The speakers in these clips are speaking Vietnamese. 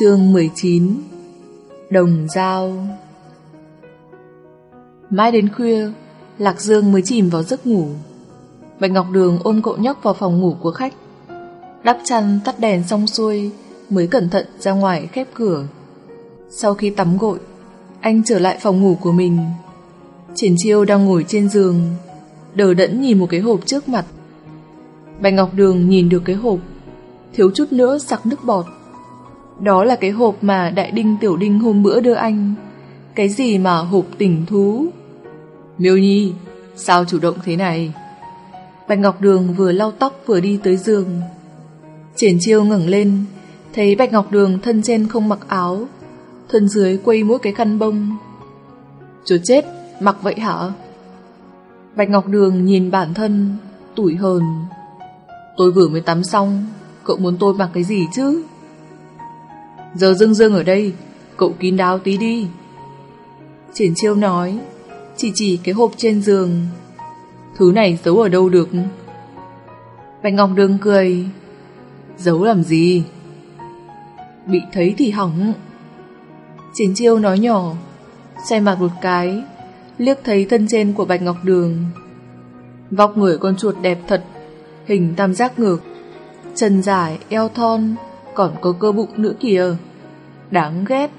Chương 19 Đồng Giao Mãi đến khuya, Lạc Dương mới chìm vào giấc ngủ. Bạch Ngọc Đường ôm cậu nhóc vào phòng ngủ của khách. Đắp chăn tắt đèn xong xuôi mới cẩn thận ra ngoài khép cửa. Sau khi tắm gội, anh trở lại phòng ngủ của mình. Triển Chiêu đang ngồi trên giường, đờ đẫn nhìn một cái hộp trước mặt. Bạch Ngọc Đường nhìn được cái hộp, thiếu chút nữa sặc nước bọt. Đó là cái hộp mà Đại Đinh Tiểu Đinh hôm bữa đưa anh. Cái gì mà hộp tình thú? Miêu Nhi, sao chủ động thế này? Bạch Ngọc Đường vừa lau tóc vừa đi tới giường. Triển chiêu ngẩng lên, thấy Bạch Ngọc Đường thân trên không mặc áo, thân dưới quây mỗi cái khăn bông. Chúa chết, mặc vậy hả? Bạch Ngọc Đường nhìn bản thân, tủi hờn. Tôi vừa mới tắm xong, cậu muốn tôi mặc cái gì chứ? Giờ dưng dưng ở đây, cậu kín đáo tí đi. Triển chiêu nói, chỉ chỉ cái hộp trên giường. Thứ này giấu ở đâu được? Bạch Ngọc Đường cười, giấu làm gì? Bị thấy thì hỏng. Triển chiêu nói nhỏ, xoay mặt một cái, liếc thấy thân trên của Bạch Ngọc Đường. Vóc người con chuột đẹp thật, hình tam giác ngược, chân dài, eo thon, còn có cơ bụng nữa kìa. Đáng ghét.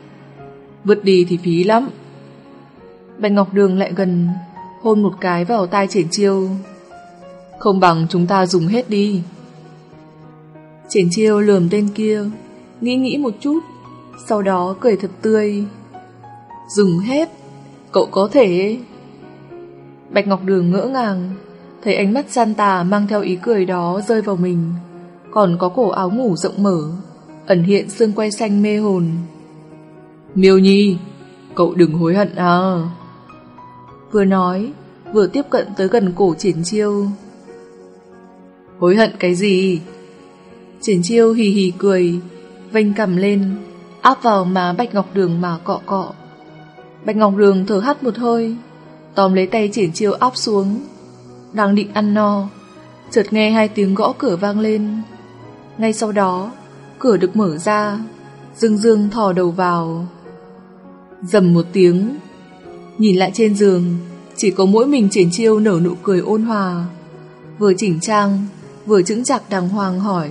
Vượt đi thì phí lắm. Bạch Ngọc Đường lại gần, hôn một cái vào tai triển chiêu. Không bằng chúng ta dùng hết đi. Triển chiêu lườm tên kia, nghĩ nghĩ một chút, sau đó cười thật tươi. Dùng hết, cậu có thể... Bạch Ngọc Đường ngỡ ngàng, thấy ánh mắt gian tà mang theo ý cười đó rơi vào mình, còn có cổ áo ngủ rộng mở, ẩn hiện xương quay xanh mê hồn. Miêu Nhi, cậu đừng hối hận à. Vừa nói, vừa tiếp cận tới gần cổ triển chiêu. Hối hận cái gì? Triển chiêu hì hì cười, vênh cầm lên, áp vào má Bạch Ngọc Đường mà cọ cọ. Bạch Ngọc Đường thở hắt một hơi, tóm lấy tay triển chiêu áp xuống. Đang định ăn no, chợt nghe hai tiếng gõ cửa vang lên. Ngay sau đó, cửa được mở ra, Dương Dương thò đầu vào. Dầm một tiếng, nhìn lại trên giường, chỉ có mỗi mình triển chiêu nở nụ cười ôn hòa. Vừa chỉnh trang, vừa chững chạc đàng hoàng hỏi.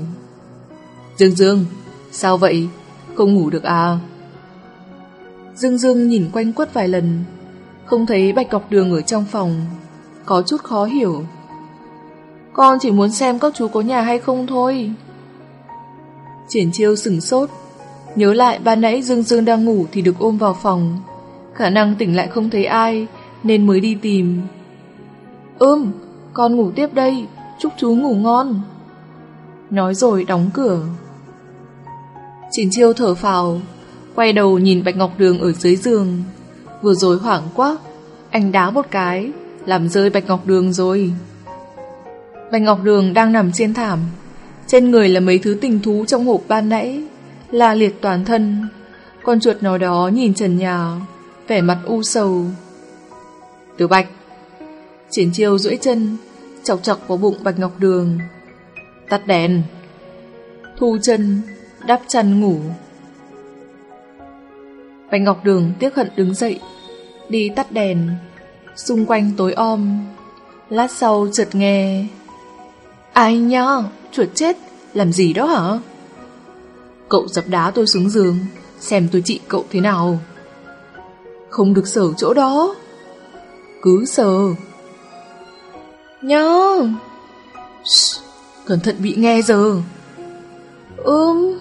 Dương Dương, sao vậy? Không ngủ được à? Dương Dương nhìn quanh quất vài lần, không thấy Bạch cọc Đường ở trong phòng, có chút khó hiểu. Con chỉ muốn xem các chú có nhà hay không thôi. Triển chiêu sừng sốt, nhớ lại ban nãy Dương Dương đang ngủ thì được ôm vào phòng, khả năng tỉnh lại không thấy ai nên mới đi tìm. Ưm, con ngủ tiếp đây, chúc chú ngủ ngon. Nói rồi đóng cửa. Triển chiêu thở phào, quay đầu nhìn Bạch Ngọc Đường ở dưới giường. Vừa rồi hoảng quá, anh đá một cái, làm rơi Bạch Ngọc Đường rồi. Bạch Ngọc Đường đang nằm trên thảm, trên người là mấy thứ tình thú trong hộp ban nãy, la liệt toàn thân. Con chuột nào đó nhìn trần nhà, vẻ mặt u sầu. từ Bạch Triển chiêu duỗi chân, chọc chọc vào bụng Bạch Ngọc Đường. Tắt đèn. Thu chân, đắp chăn ngủ. Bạch Ngọc Đường tiếc hận đứng dậy, đi tắt đèn. Xung quanh tối om. Lát sau chợt nghe. Ai nhá chuột chết, làm gì đó hả? Cậu dập đá tôi xuống giường, xem tôi trị cậu thế nào. Không được sờ chỗ đó. Cứ sờ. Nhá. Cẩn thận bị nghe giờ. Ưm.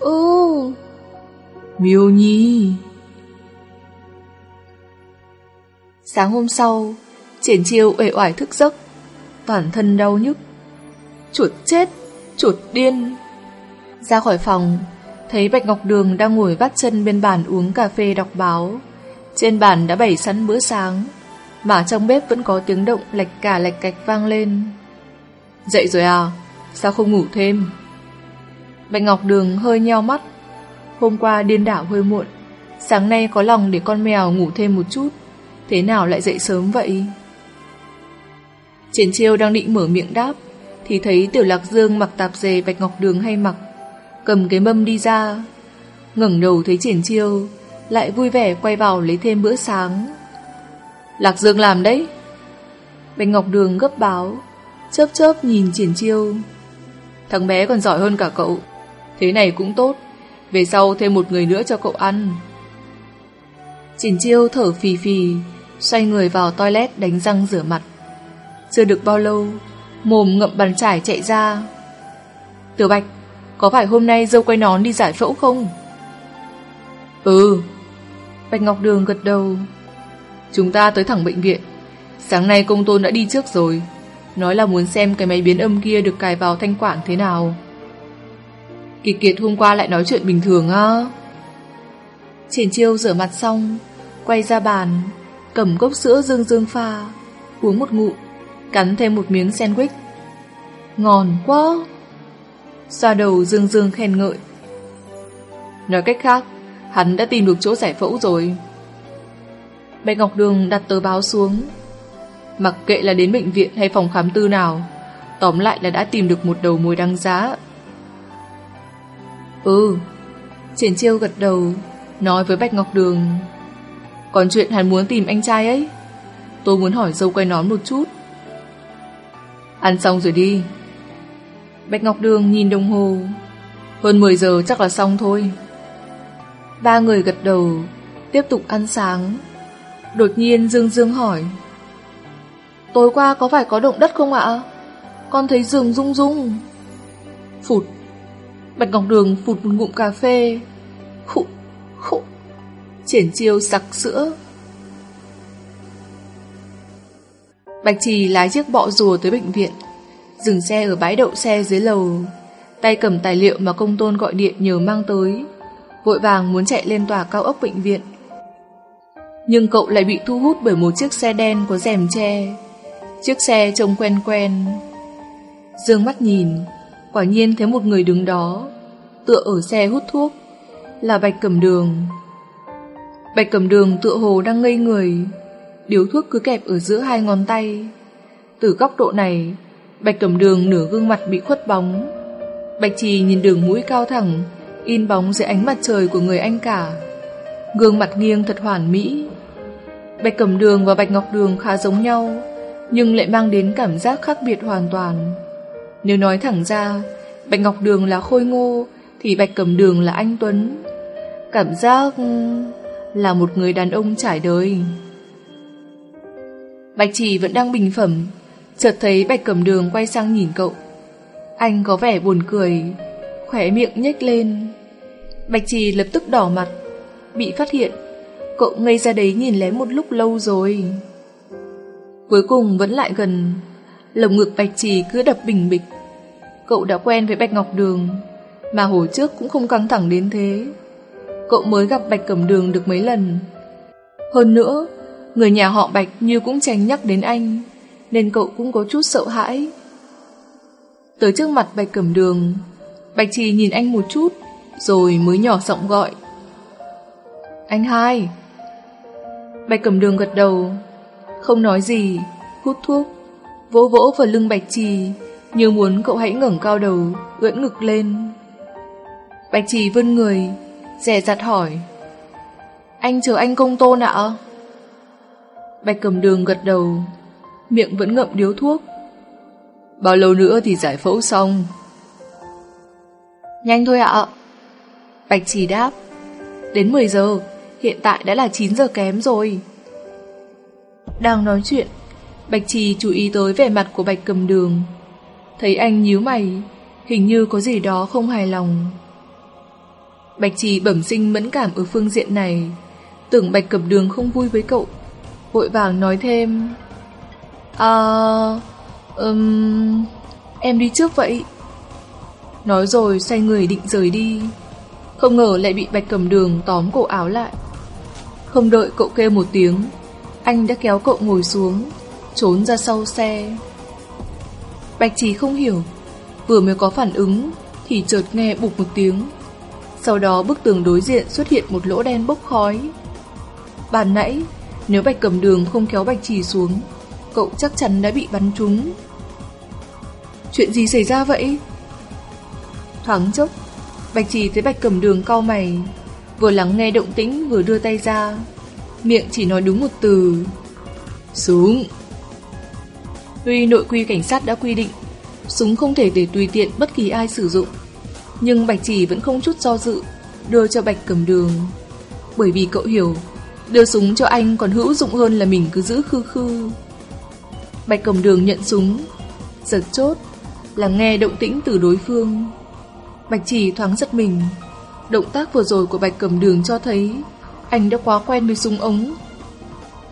Ừ. Miêu Nhi. Sáng hôm sau, triển chiêu uể oải thức giấc, toàn thân đau nhức. Chuột chết, chuột điên. Ra khỏi phòng, thấy Bạch Ngọc Đường đang ngồi vắt chân bên bàn uống cà phê đọc báo. Trên bàn đã bày sẵn bữa sáng, mà trong bếp vẫn có tiếng động lạch cả lạch cạch vang lên. Dậy rồi à? Sao không ngủ thêm? Bạch Ngọc Đường hơi nheo mắt. Hôm qua điên đảo hơi muộn, sáng nay có lòng để con mèo ngủ thêm một chút. Thế nào lại dậy sớm vậy? Triển chiêu đang định mở miệng đáp, thì thấy Tiểu Lạc Dương mặc tạp dề Bạch Ngọc Đường hay mặc, cầm cái mâm đi ra. ngẩng đầu thấy triển chiêu, lại vui vẻ quay vào lấy thêm bữa sáng. Lạc Dương làm đấy. Bạch Ngọc Đường gấp báo, chớp chớp nhìn triển chiêu. Thằng bé còn giỏi hơn cả cậu, thế này cũng tốt, về sau thêm một người nữa cho cậu ăn. Triển chiêu thở phì phì, xoay người vào toilet đánh răng rửa mặt. Chưa được bao lâu, mồm ngậm bàn chải chạy ra. Tiểu Bạch, có phải hôm nay dâu quay nón đi giải phẫu không? Ừ. Bạch Ngọc Đường gật đầu. Chúng ta tới thẳng bệnh viện. Sáng nay công tôn đã đi trước rồi. Nói là muốn xem cái máy biến âm kia được cài vào thanh quản thế nào. Kiệt Kiệt hôm qua lại nói chuyện bình thường á. Triển chiêu rửa mặt xong, quay ra bàn, cầm cốc sữa dương dương pha, uống một ngụm, cắn thêm một miếng sandwich. Ngon quá! Xoa đầu dương dương khen ngợi. Nói cách khác, hắn đã tìm được chỗ giải phẫu rồi. Bạch Ngọc Đường đặt tờ báo xuống. Mặc kệ là đến bệnh viện hay phòng khám tư nào, tóm lại là đã tìm được một đầu mối đăng giá. Ừ, Triển Chiêu gật đầu, nói với Bạch Ngọc Đường. Còn chuyện hắn muốn tìm anh trai ấy, tôi muốn hỏi dâu quay nón một chút. Ăn xong rồi đi. Bạch Ngọc Đường nhìn đồng hồ, hơn 10 giờ chắc là xong thôi. Ba người gật đầu, tiếp tục ăn sáng. Đột nhiên Dương Dương hỏi. Tối qua có phải có động đất không ạ? Con thấy giường rung rung. Phụt. Bạch Ngọc Đường phụt một ngụm cà phê. Khụ, khụ. Triển chiêu sặc sữa. Bạch Trì lái chiếc bọ rùa tới bệnh viện. Dừng xe ở bãi đậu xe dưới lầu. Tay cầm tài liệu mà công tôn gọi điện nhờ mang tới. Vội vàng muốn chạy lên tòa cao ốc bệnh viện. Nhưng cậu lại bị thu hút bởi một chiếc xe đen có rèm che. Chiếc xe trông quen quen. Dương mắt nhìn, quả nhiên thấy một người đứng đó, tựa ở xe hút thuốc, là Bạch Cẩm Đường. Bạch Cẩm Đường tựa hồ đang ngây người, điếu thuốc cứ kẹp ở giữa hai ngón tay. Từ góc độ này, Bạch Cẩm Đường nửa gương mặt bị khuất bóng. Bạch Trì nhìn đường mũi cao thẳng, in bóng dưới ánh mặt trời của người anh cả. Gương mặt nghiêng thật hoàn mỹ. Bạch Cẩm Đường và Bạch Ngọc Đường khá giống nhau, nhưng lại mang đến cảm giác khác biệt hoàn toàn. Nếu nói thẳng ra, Bạch Ngọc Đường là khôi ngô, thì Bạch Cẩm Đường là anh Tuấn. Cảm giác là một người đàn ông trải đời. Bạch Chỉ vẫn đang bình phẩm, chợt thấy Bạch Cẩm Đường quay sang nhìn cậu. Anh có vẻ buồn cười, khỏe miệng nhếch lên. Bạch Trì lập tức đỏ mặt, bị phát hiện, cậu ngây ra đấy nhìn lén một lúc lâu rồi. Cuối cùng vẫn lại gần, lồng ngực Bạch Trì cứ đập bình bịch. Cậu đã quen với Bạch Ngọc Đường, mà hồi trước cũng không căng thẳng đến thế. Cậu mới gặp Bạch Cẩm Đường được mấy lần. Hơn nữa, người nhà họ Bạch như cũng tránh nhắc đến anh, nên cậu cũng có chút sợ hãi. Tới trước mặt Bạch Cẩm Đường, Bạch Trì nhìn anh một chút, rồi mới nhỏ giọng gọi. Anh hai. Bạch Cẩm Đường gật đầu, không nói gì, hút thuốc, vỗ vỗ vào lưng Bạch Trì, như muốn cậu hãy ngẩng cao đầu, ưỡn ngực lên. Bạch Trì vươn người, rẻ rặt hỏi. Anh chờ anh công tôn ạ? Bạch Cẩm Đường gật đầu, miệng vẫn ngậm điếu thuốc. Bao lâu nữa thì giải phẫu xong? Nhanh thôi ạ. Bạch Trì đáp. Đến 10 giờ, hiện tại đã là 9 giờ kém rồi. Đang nói chuyện, Bạch Trì chú ý tới vẻ mặt của Bạch cầm đường. Thấy anh nhíu mày, hình như có gì đó không hài lòng. Bạch Trì bẩm sinh mẫn cảm ở phương diện này, tưởng Bạch cầm đường không vui với cậu, vội vàng nói thêm. À, um, em đi trước vậy. Nói rồi xoay người định rời đi, không ngờ lại bị Bạch cầm đường tóm cổ áo lại. Không đợi cậu kêu một tiếng, anh đã kéo cậu ngồi xuống, trốn ra sau xe. Bạch Trí không hiểu, vừa mới có phản ứng thì chợt nghe bục một tiếng. Sau đó bức tường đối diện xuất hiện một lỗ đen bốc khói. Bàn nãy, nếu Bạch cầm đường không kéo Bạch Trì xuống, cậu chắc chắn đã bị bắn trúng. Chuyện gì xảy ra vậy? Thoáng chốc, Bạch Trì thấy Bạch cầm đường cau mày, Vừa lắng nghe động tĩnh vừa đưa tay ra Miệng chỉ nói đúng một từ Súng Tuy nội quy cảnh sát đã quy định Súng không thể để tùy tiện bất kỳ ai sử dụng Nhưng Bạch Chỉ vẫn không chút do dự Đưa cho Bạch cầm đường Bởi vì cậu hiểu Đưa súng cho anh còn hữu dụng hơn là mình cứ giữ khư khư. Bạch cầm đường nhận súng. Giật chốt Là nghe động tĩnh từ đối phương. Bạch Chỉ thoáng giật mình. Động tác vừa rồi của Bạch cầm đường cho thấy Anh đã quá quen với súng ống.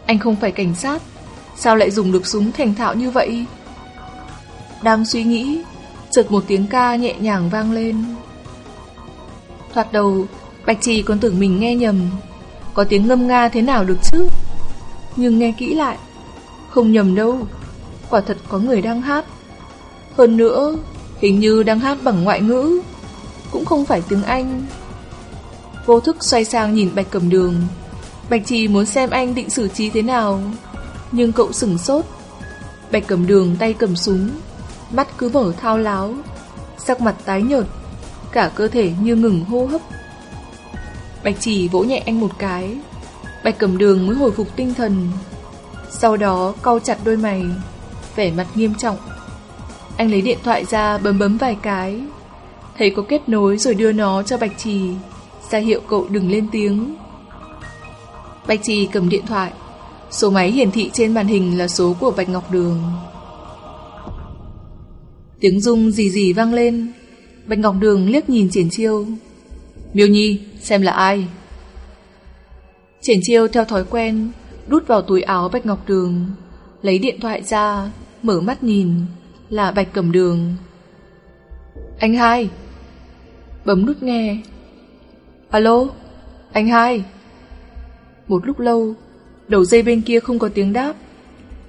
Anh không phải cảnh sát, Sao lại dùng được súng thành thạo như vậy? Đang suy nghĩ, Chợt một tiếng ca nhẹ nhàng vang lên. Thoạt đầu, Bạch Trì còn tưởng mình nghe nhầm. Có tiếng ngâm nga thế nào được chứ? Nhưng nghe kỹ lại, Không nhầm đâu, Quả thật có người đang hát. Hơn nữa, Hình như đang hát bằng ngoại ngữ, Cũng không phải tiếng Anh. Vô thức xoay sang nhìn Bạch cẩm đường. Bạch Trì muốn xem anh định xử trí thế nào, Nhưng cậu sửng sốt. Bạch cẩm đường tay cầm súng, Mắt cứ mở thao láo, Sắc mặt tái nhợt, Cả cơ thể như ngừng hô hấp. Bạch chỉ vỗ nhẹ anh một cái. Bạch cầm đường mới hồi phục tinh thần. Sau đó, cau chặt đôi mày, Vẻ mặt nghiêm trọng. Anh lấy điện thoại ra bấm bấm vài cái. Thấy có kết nối rồi đưa nó cho Bạch Trì ra hiệu cậu đừng lên tiếng. Bạch Trì cầm điện thoại. Số máy hiển thị trên màn hình là số của Bạch Ngọc Đường. Tiếng rung gì gì vang lên. Bạch Ngọc Đường liếc nhìn Triển Chiêu. Miêu Nhi, xem là ai? Triển Chiêu theo thói quen Đút vào túi áo Bạch Ngọc Đường, Lấy điện thoại ra, Mở mắt nhìn, Là Bạch cẩm Đường. Anh hai! Bấm nút nghe. Alo, Anh hai! Một lúc lâu, Đầu dây bên kia không có tiếng đáp,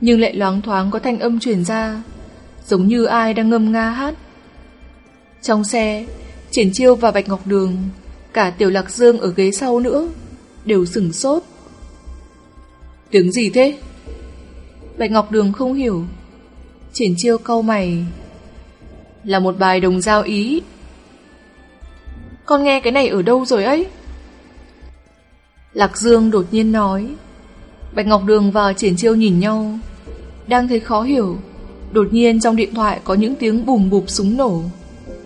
Nhưng lại loáng thoáng có thanh âm truyền ra, Giống như ai đang ngâm nga hát. Trong xe, Triển Chiêu và Bạch Ngọc Đường Cả Tiểu Lạc Dương ở ghế sau nữa, Đều sửng sốt. Tiếng gì thế? Bạch Ngọc Đường không hiểu. Triển Chiêu cau mày. Là một bài đồng giao ý. Con nghe cái này ở đâu rồi ấy? Lạc Dương đột nhiên nói. Bạch Ngọc Đường và Triển Chiêu nhìn nhau. Đang thấy khó hiểu, Đột nhiên trong điện thoại có những tiếng bùm bụp súng nổ.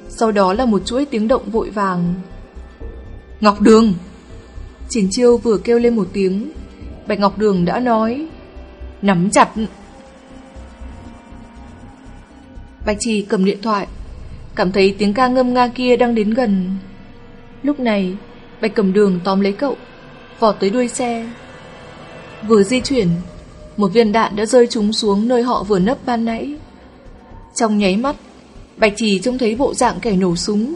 Sau đó là một chuỗi tiếng động vội vàng. Ngọc Đường. Triển Chiêu vừa kêu lên một tiếng. Bạch Ngọc Đường đã nói, Nắm chặt. Bạch Trì cầm điện thoại, Cảm thấy tiếng ca ngâm nga kia đang đến gần. Lúc này, Bạch cầm đường tóm lấy cậu, Vọt tới đuôi xe. Vừa di chuyển, Một viên đạn đã rơi trúng xuống nơi họ vừa nấp ban nãy. Trong nháy mắt, Bạch Trì trông thấy bộ dạng kẻ nổ súng.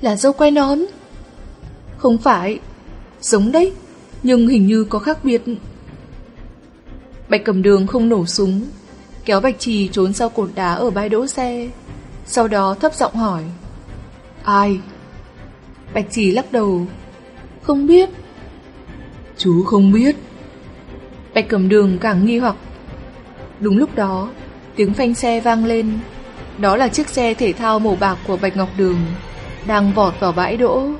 Là dâu quay nón. Không phải. Giống đấy, Nhưng hình như có khác biệt. Bạch cầm đường không nổ súng, Kéo Bạch Trì trốn sau cột đá ở bãi đỗ xe, Sau đó thấp giọng hỏi, Ai? Bạch Trì lắc đầu, Không biết. Chú không biết. Bạch cầm đường càng nghi hoặc. Đúng lúc đó, Tiếng phanh xe vang lên. Đó là chiếc xe thể thao màu bạc của Bạch Ngọc Đường, Đang vọt vào bãi đỗ.